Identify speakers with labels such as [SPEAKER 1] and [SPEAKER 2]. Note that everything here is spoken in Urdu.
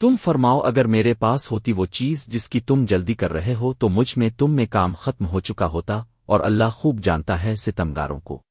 [SPEAKER 1] تم فرماؤ اگر میرے پاس ہوتی وہ چیز جس کی تم جلدی کر رہے ہو تو مجھ میں تم میں کام ختم ہو چکا ہوتا اور اللہ خوب جانتا ہے ستمگاروں کو۔